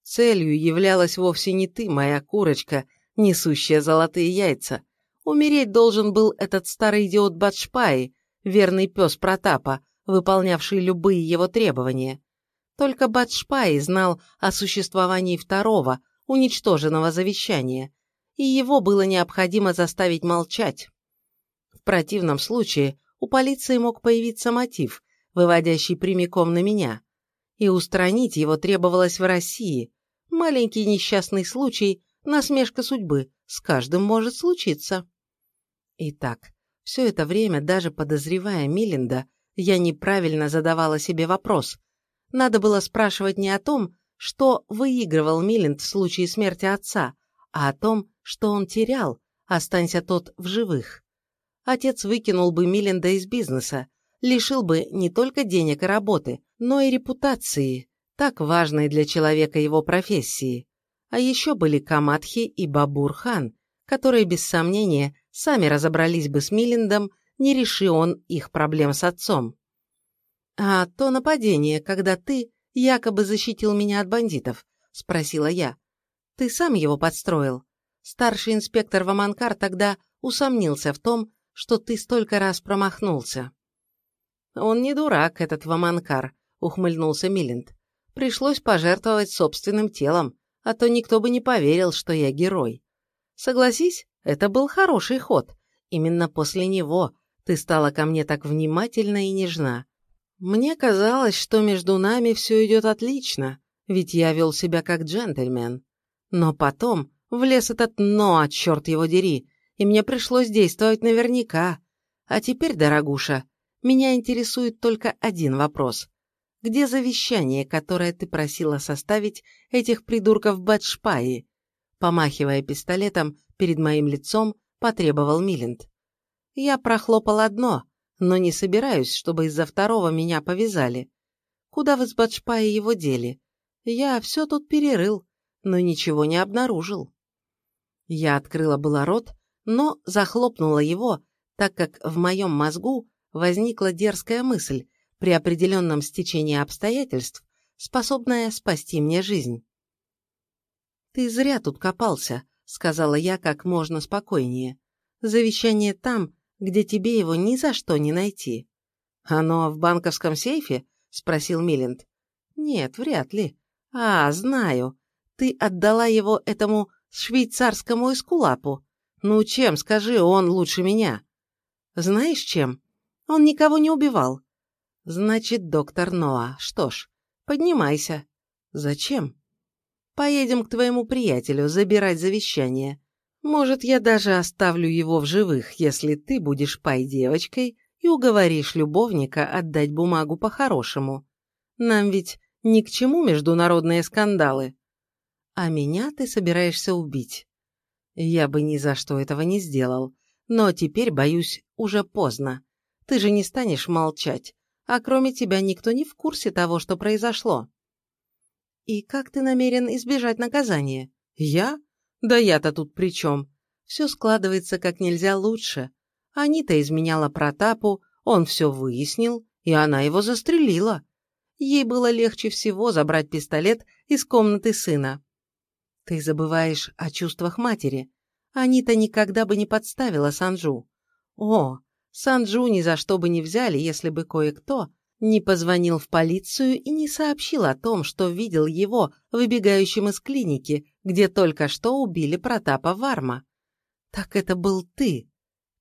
Целью являлась вовсе не ты, моя курочка, несущая золотые яйца. Умереть должен был этот старый идиот Батшпай, верный пес Протапа, выполнявший любые его требования. Только Батшпай знал о существовании второго, уничтоженного завещания, и его было необходимо заставить молчать. Противном случае у полиции мог появиться мотив, выводящий прямиком на меня, и устранить его требовалось в России. Маленький несчастный случай, насмешка судьбы, с каждым может случиться. Итак, все это время, даже подозревая Милинда, я неправильно задавала себе вопрос. Надо было спрашивать не о том, что выигрывал Милленд в случае смерти отца, а о том, что он терял, останься тот в живых. Отец выкинул бы Милленда из бизнеса, лишил бы не только денег и работы, но и репутации, так важной для человека его профессии. А еще были Камадхи и Бабурхан, которые, без сомнения, сами разобрались бы с Миллендом, не реши он их проблем с отцом. А то нападение, когда ты якобы защитил меня от бандитов?» – спросила я. «Ты сам его подстроил?» Старший инспектор Ваманкар тогда усомнился в том, что ты столько раз промахнулся. «Он не дурак, этот Ваманкар», — ухмыльнулся Милинд. «Пришлось пожертвовать собственным телом, а то никто бы не поверил, что я герой. Согласись, это был хороший ход. Именно после него ты стала ко мне так внимательна и нежна. Мне казалось, что между нами все идет отлично, ведь я вел себя как джентльмен. Но потом влез этот «но», черт его дери, и мне пришлось действовать наверняка. А теперь, дорогуша, меня интересует только один вопрос. Где завещание, которое ты просила составить этих придурков Бэтшпаи? Помахивая пистолетом перед моим лицом, потребовал Милинд. Я прохлопал одно, но не собираюсь, чтобы из-за второго меня повязали. Куда вы с Баджпаи его дели? Я все тут перерыл, но ничего не обнаружил. Я открыла было рот, но захлопнула его, так как в моем мозгу возникла дерзкая мысль при определенном стечении обстоятельств, способная спасти мне жизнь. «Ты зря тут копался», — сказала я как можно спокойнее. «Завещание там, где тебе его ни за что не найти». «Оно в банковском сейфе?» — спросил Милленд. «Нет, вряд ли. А, знаю. Ты отдала его этому швейцарскому эскулапу. Ну, чем, скажи, он лучше меня?» «Знаешь, чем? Он никого не убивал». «Значит, доктор Ноа. Что ж, поднимайся». «Зачем?» Поедем к твоему приятелю забирать завещание. Может, я даже оставлю его в живых, если ты будешь пай-девочкой и уговоришь любовника отдать бумагу по-хорошему. Нам ведь ни к чему международные скандалы. А меня ты собираешься убить. Я бы ни за что этого не сделал, но теперь, боюсь, уже поздно. Ты же не станешь молчать, а кроме тебя никто не в курсе того, что произошло. «И как ты намерен избежать наказания?» «Я? Да я-то тут при чем? Все складывается как нельзя лучше. Анита изменяла Протапу, он все выяснил, и она его застрелила. Ей было легче всего забрать пистолет из комнаты сына. Ты забываешь о чувствах матери. Анита никогда бы не подставила Санджу. О, Санджу ни за что бы не взяли, если бы кое-кто не позвонил в полицию и не сообщил о том, что видел его выбегающим из клиники, где только что убили Протапа Варма. Так это был ты.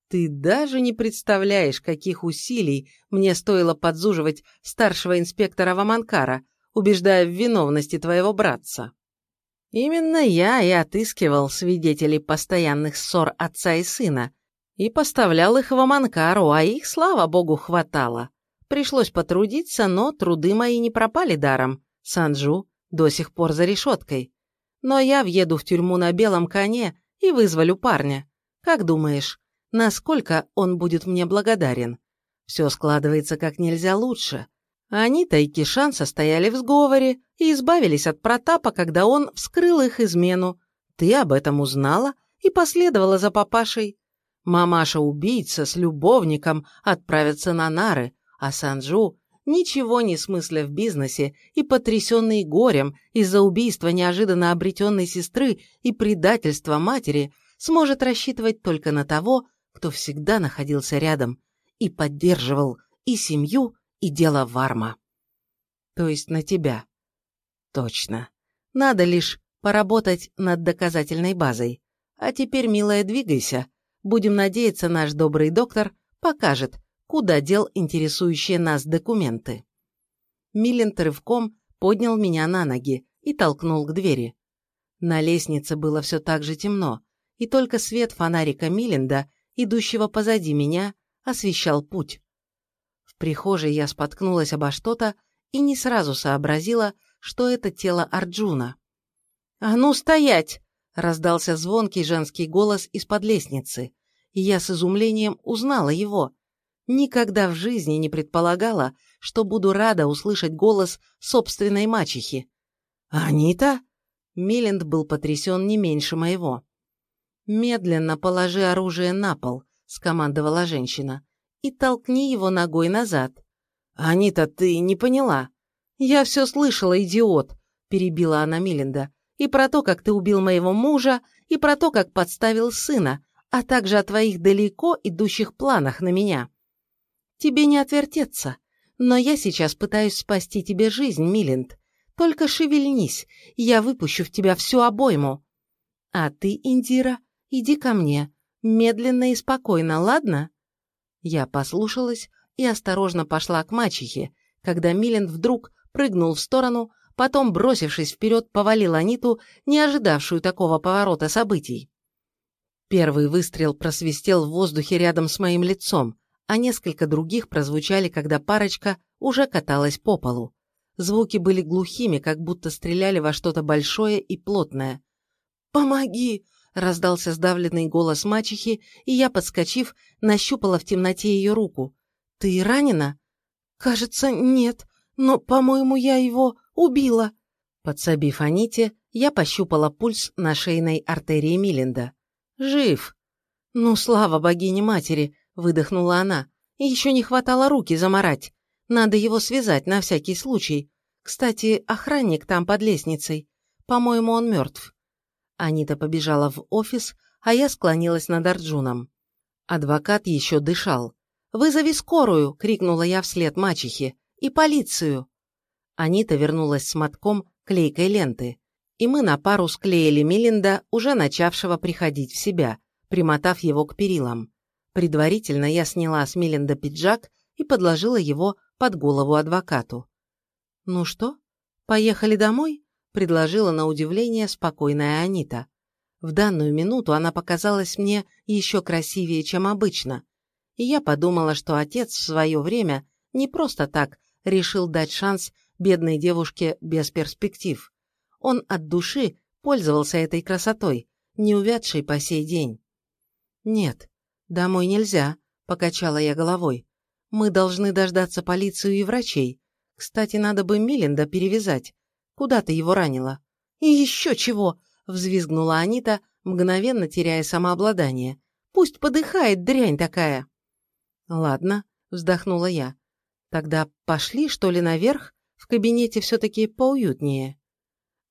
Ты даже не представляешь, каких усилий мне стоило подзуживать старшего инспектора Ваманкара, убеждая в виновности твоего братца. Именно я и отыскивал свидетелей постоянных ссор отца и сына, и поставлял их в Аманкару, а их, слава богу, хватало. Пришлось потрудиться, но труды мои не пропали даром. Санджу до сих пор за решеткой. Но я въеду в тюрьму на белом коне и вызволю парня. Как думаешь, насколько он будет мне благодарен? Все складывается как нельзя лучше. Они-то и Кишан состояли в сговоре и избавились от Протапа, когда он вскрыл их измену. Ты об этом узнала и последовала за папашей. Мамаша-убийца с любовником отправятся на нары, а Санджу, ничего не смысля в бизнесе и потрясенный горем из-за убийства неожиданно обретенной сестры и предательства матери, сможет рассчитывать только на того, кто всегда находился рядом и поддерживал и семью, и дело Варма. То есть на тебя. Точно. Надо лишь поработать над доказательной базой. А теперь, милая, двигайся. Будем надеяться, наш добрый доктор покажет, куда дел интересующие нас документы. Миллент рывком поднял меня на ноги и толкнул к двери. На лестнице было все так же темно, и только свет фонарика Милленда, идущего позади меня, освещал путь. В прихожей я споткнулась обо что-то и не сразу сообразила, что это тело Арджуна. «А ну, стоять!» — раздался звонкий женский голос из-под лестницы, и я с изумлением узнала его. Никогда в жизни не предполагала, что буду рада услышать голос собственной мачехи. «Анита?» Милленд был потрясен не меньше моего. «Медленно положи оружие на пол», — скомандовала женщина, «и толкни его ногой назад». «Анита, ты не поняла». «Я все слышала, идиот», — перебила она Милленда, «и про то, как ты убил моего мужа, и про то, как подставил сына, а также о твоих далеко идущих планах на меня». Тебе не отвертеться. Но я сейчас пытаюсь спасти тебе жизнь, Милинд. Только шевельнись, я выпущу в тебя всю обойму. А ты, Индира, иди ко мне. Медленно и спокойно, ладно?» Я послушалась и осторожно пошла к мачехе, когда Милинд вдруг прыгнул в сторону, потом, бросившись вперед, повалил Аниту, не ожидавшую такого поворота событий. Первый выстрел просвистел в воздухе рядом с моим лицом, а несколько других прозвучали, когда парочка уже каталась по полу. Звуки были глухими, как будто стреляли во что-то большое и плотное. «Помоги!» — раздался сдавленный голос мачехи, и я, подскочив, нащупала в темноте ее руку. «Ты ранена?» «Кажется, нет, но, по-моему, я его убила». Подсобив Аните, я пощупала пульс на шейной артерии Миленда. «Жив!» «Ну, слава богине-матери!» – выдохнула она. «Еще не хватало руки заморать. Надо его связать на всякий случай. Кстати, охранник там под лестницей. По-моему, он мертв». Анита побежала в офис, а я склонилась над Арджуном. Адвокат еще дышал. «Вызови скорую!» – крикнула я вслед мачехе. «И полицию!» Анита вернулась с мотком клейкой ленты, и мы на пару склеили Милинда, уже начавшего приходить в себя, примотав его к перилам. Предварительно я сняла с Милинда пиджак и подложила его под голову адвокату. «Ну что, поехали домой?» – предложила на удивление спокойная Анита. В данную минуту она показалась мне еще красивее, чем обычно, и я подумала, что отец в свое время не просто так решил дать шанс бедной девушке без перспектив. Он от души пользовался этой красотой, не увядшей по сей день. «Нет, домой нельзя», – покачала я головой. «Мы должны дождаться полицию и врачей. Кстати, надо бы Миленда перевязать. Куда ты его ранила?» «И еще чего!» – взвизгнула Анита, мгновенно теряя самообладание. «Пусть подыхает, дрянь такая!» «Ладно», – вздохнула я. «Тогда пошли, что ли, наверх? В кабинете все-таки поуютнее».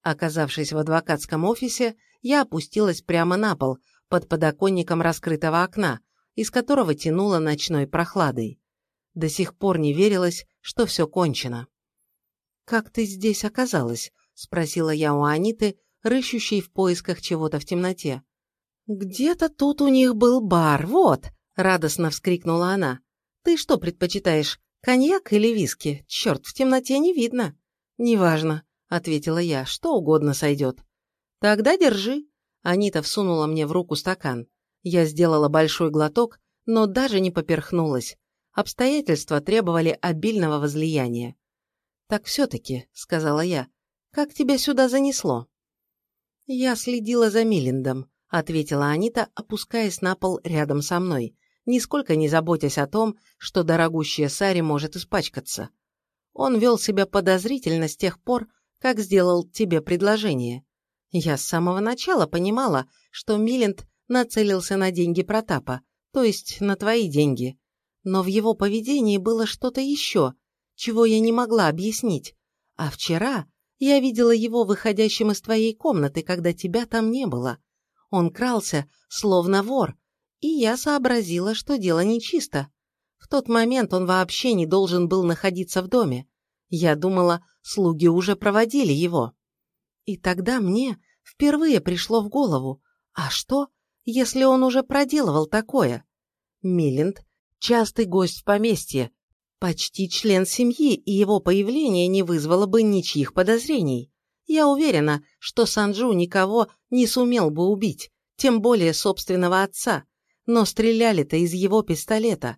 Оказавшись в адвокатском офисе, я опустилась прямо на пол, под подоконником раскрытого окна, из которого тянуло ночной прохладой. До сих пор не верилось, что все кончено. «Как ты здесь оказалась?» – спросила я у Аниты, рыщущей в поисках чего-то в темноте. «Где-то тут у них был бар, вот!» – радостно вскрикнула она. «Ты что предпочитаешь, коньяк или виски? Черт, в темноте не видно». «Неважно», – ответила я, – «что угодно сойдет». «Тогда держи». Анита всунула мне в руку стакан. Я сделала большой глоток, но даже не поперхнулась. Обстоятельства требовали обильного возлияния. «Так все-таки», — сказала я, — «как тебя сюда занесло?» «Я следила за Милиндом», — ответила Анита, опускаясь на пол рядом со мной нисколько не заботясь о том, что дорогущая Сари может испачкаться. Он вел себя подозрительно с тех пор, как сделал тебе предложение. Я с самого начала понимала, что Милент нацелился на деньги Протапа, то есть на твои деньги. Но в его поведении было что-то еще, чего я не могла объяснить. А вчера я видела его выходящим из твоей комнаты, когда тебя там не было. Он крался, словно вор, и я сообразила, что дело нечисто. В тот момент он вообще не должен был находиться в доме. Я думала, слуги уже проводили его. И тогда мне впервые пришло в голову, а что, если он уже проделывал такое? Милленд – частый гость в поместье, почти член семьи, и его появление не вызвало бы ничьих подозрений. Я уверена, что Санджу никого не сумел бы убить, тем более собственного отца, но стреляли-то из его пистолета.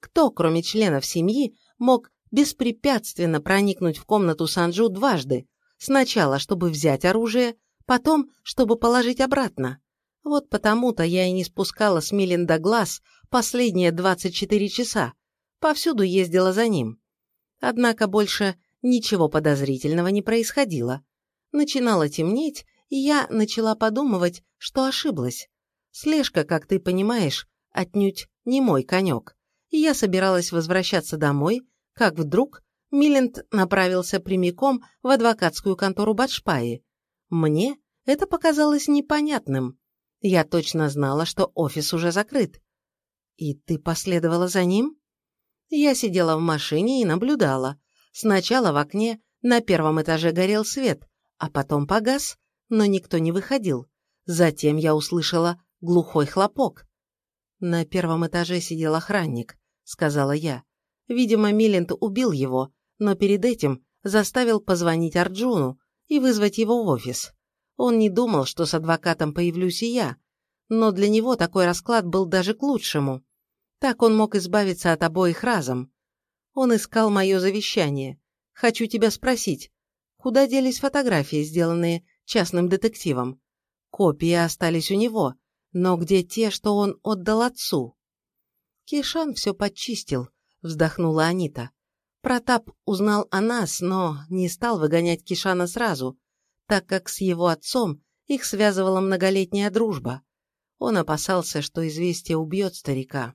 Кто, кроме членов семьи, мог беспрепятственно проникнуть в комнату Санджу дважды? Сначала, чтобы взять оружие, потом, чтобы положить обратно. Вот потому-то я и не спускала с Милинда глаз последние 24 часа. Повсюду ездила за ним. Однако больше ничего подозрительного не происходило. Начинало темнеть, и я начала подумывать, что ошиблась. Слежка, как ты понимаешь, отнюдь не мой конек. Я собиралась возвращаться домой, как вдруг Милленд направился прямиком в адвокатскую контору Батшпаи. Мне это показалось непонятным. Я точно знала, что офис уже закрыт. И ты последовала за ним? Я сидела в машине и наблюдала. Сначала в окне на первом этаже горел свет, а потом погас, но никто не выходил. Затем я услышала глухой хлопок. «На первом этаже сидел охранник», — сказала я. Видимо, Милент убил его, но перед этим заставил позвонить Арджуну и вызвать его в офис. Он не думал, что с адвокатом появлюсь и я, но для него такой расклад был даже к лучшему. Так он мог избавиться от обоих разом. Он искал мое завещание. Хочу тебя спросить, куда делись фотографии, сделанные частным детективом? Копии остались у него, но где те, что он отдал отцу? Кишан все подчистил, вздохнула Анита. Протап узнал о нас, но не стал выгонять Кишана сразу. так как с его отцом их связывала многолетняя дружба. Он опасался, что известие убьет старика.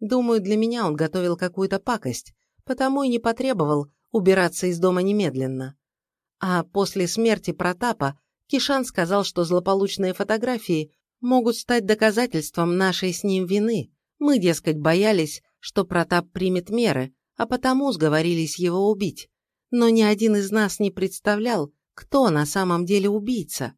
Думаю, для меня он готовил какую-то пакость, потому и не потребовал убираться из дома немедленно. А после смерти Протапа Кишан сказал, что злополучные фотографии могут стать доказательством нашей с ним вины. Мы, дескать, боялись, что Протап примет меры, а потому сговорились его убить. Но ни один из нас не представлял, кто на самом деле убийца.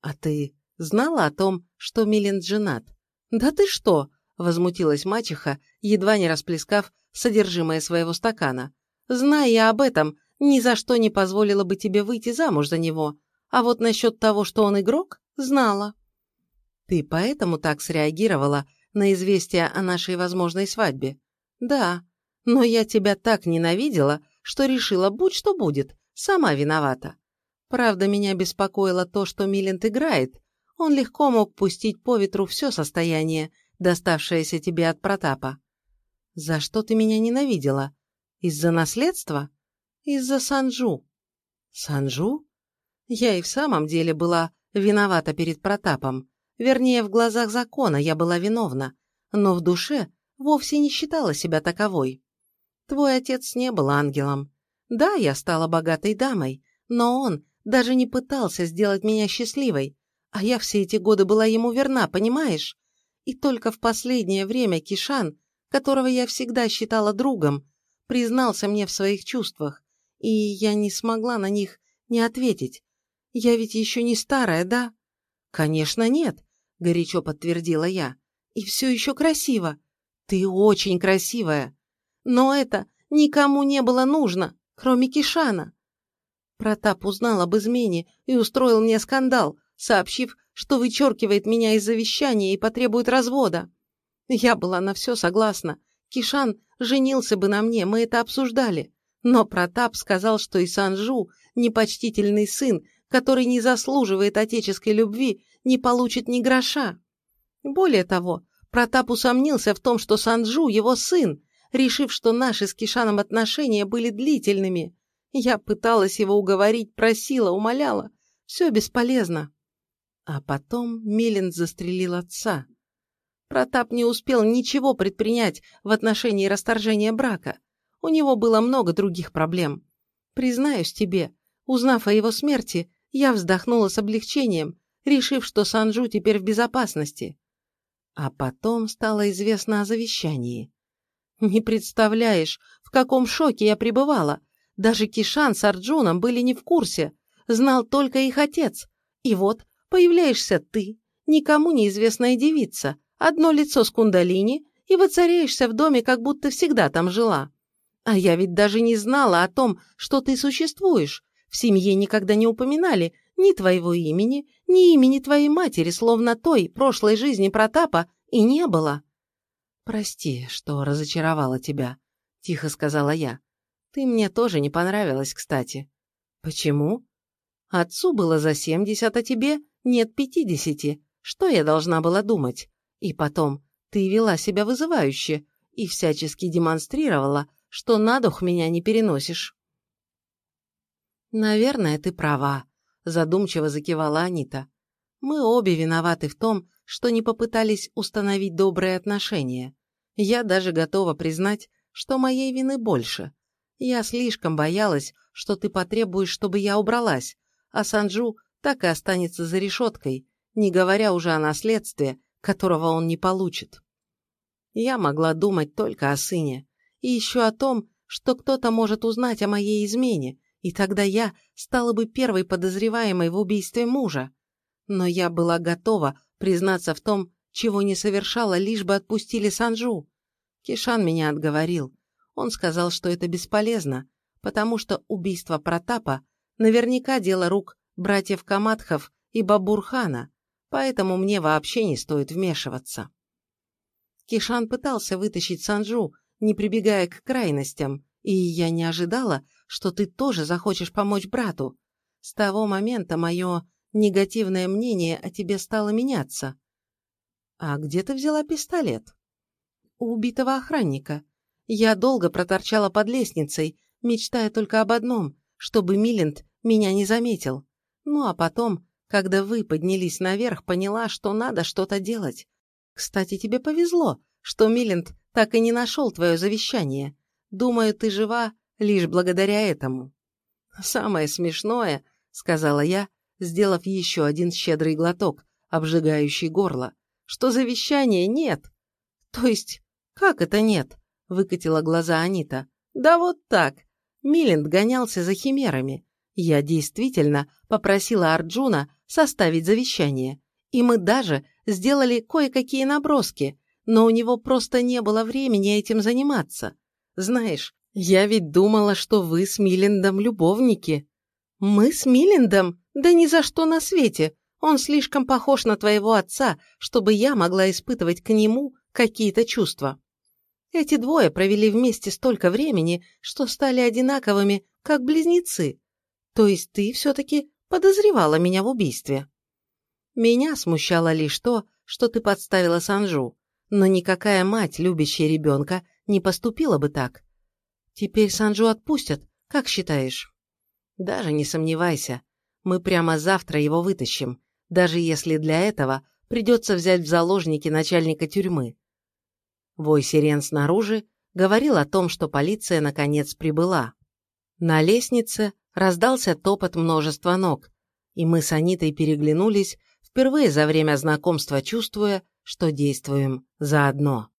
А ты знала о том, что Милен женат? Да ты что? Возмутилась мачеха, едва не расплескав содержимое своего стакана. Зная об этом, ни за что не позволила бы тебе выйти замуж за него. А вот насчет того, что он игрок, знала. Ты поэтому так среагировала на известие о нашей возможной свадьбе? Да, но я тебя так ненавидела, что решила, будь что будет, сама виновата. Правда, меня беспокоило то, что Милент играет. Он легко мог пустить по ветру все состояние, доставшееся тебе от Протапа. За что ты меня ненавидела? Из-за наследства? Из-за Санжу. Санжу? Я и в самом деле была виновата перед Протапом. Вернее, в глазах закона я была виновна, но в душе вовсе не считала себя таковой. Твой отец не был ангелом. Да, я стала богатой дамой, но он даже не пытался сделать меня счастливой, а я все эти годы была ему верна, понимаешь? И только в последнее время Кишан, которого я всегда считала другом, признался мне в своих чувствах, и я не смогла на них не ответить. Я ведь еще не старая, да? Конечно, нет, горячо подтвердила я. И все еще красиво. Ты очень красивая. Но это никому не было нужно, кроме Кишана. Протап узнал об измене и устроил мне скандал, сообщив, что вычеркивает меня из завещания и потребует развода. Я была на все согласна. Кишан женился бы на мне, мы это обсуждали. Но Протап сказал, что и Санжу, непочтительный сын, который не заслуживает отеческой любви, не получит ни гроша. Более того, Протап усомнился в том, что Санджу – его сын, решив, что наши с Кишаном отношения были длительными. Я пыталась его уговорить, просила, умоляла. Все бесполезно. А потом Милин застрелил отца. Протап не успел ничего предпринять в отношении расторжения брака. У него было много других проблем. Признаюсь тебе, узнав о его смерти, я вздохнула с облегчением, решив, что Санджу теперь в безопасности. А потом стало известно о завещании. Не представляешь, в каком шоке я пребывала. Даже Кишан с Арджуном были не в курсе. Знал только их отец. И вот появляешься ты, никому неизвестная девица, одно лицо с кундалини, и воцаряешься в доме, как будто всегда там жила. А я ведь даже не знала о том, что ты существуешь. В семье никогда не упоминали ни твоего имени, ни имени твоей матери, словно той прошлой жизни Протапа и не было. «Прости, что разочаровала тебя», — тихо сказала я. «Ты мне тоже не понравилась, кстати». «Почему?» «Отцу было за семьдесят, а тебе нет пятидесяти. Что я должна была думать? И потом, ты вела себя вызывающе и всячески демонстрировала, что на дух меня не переносишь». «Наверное, ты права», — задумчиво закивала Анита. «Мы обе виноваты в том, что не попытались установить добрые отношения. Я даже готова признать, что моей вины больше. Я слишком боялась, что ты потребуешь, чтобы я убралась, а Санджу так и останется за решеткой, не говоря уже о наследстве, которого он не получит. Я могла думать только о сыне, и еще о том, что кто-то может узнать о моей измене, и тогда я стала бы первой подозреваемой в убийстве мужа. Но я была готова признаться в том, чего не совершала, лишь бы отпустили Санжу. Кишан меня отговорил. Он сказал, что это бесполезно, потому что убийство Протапа наверняка дело рук братьев Камадхов и Бабурхана, поэтому мне вообще не стоит вмешиваться. Кишан пытался вытащить Санжу, не прибегая к крайностям, и я не ожидала, что ты тоже захочешь помочь брату. С того момента мое негативное мнение о тебе стало меняться. А где ты взяла пистолет? У убитого охранника. Я долго проторчала под лестницей, мечтая только об одном, чтобы Милленд меня не заметил. Ну а потом, когда вы поднялись наверх, поняла, что надо что-то делать. Кстати, тебе повезло, что Милленд так и не нашел твое завещание. Думаю, ты жива лишь благодаря этому. Самое смешное, сказала я, сделав еще один щедрый глоток, обжигающий горло, что завещания нет. То есть, как это нет? Выкатила глаза Анита. Да вот так. Милленд гонялся за химерами. Я действительно попросила Арджуна составить завещание, и мы даже сделали кое-какие наброски, но у него просто не было времени этим заниматься. Знаешь, я ведь думала, что вы с Миллендом любовники. Мы с Миллендом? Да ни за что на свете. Он слишком похож на твоего отца, чтобы я могла испытывать к нему какие-то чувства. Эти двое провели вместе столько времени, что стали одинаковыми, как близнецы. То есть ты все-таки подозревала меня в убийстве. Меня смущало лишь то, что ты подставила Санжу, но никакая мать, любящая ребенка, не поступила бы так. Теперь Санжу отпустят, как считаешь? Даже не сомневайся, мы прямо завтра его вытащим, даже если для этого придется взять в заложники начальника тюрьмы. Вой сирен снаружи говорил о том, что полиция наконец прибыла. На лестнице раздался топот множества ног, и мы с Анитой переглянулись, впервые за время знакомства чувствуя, что действуем заодно.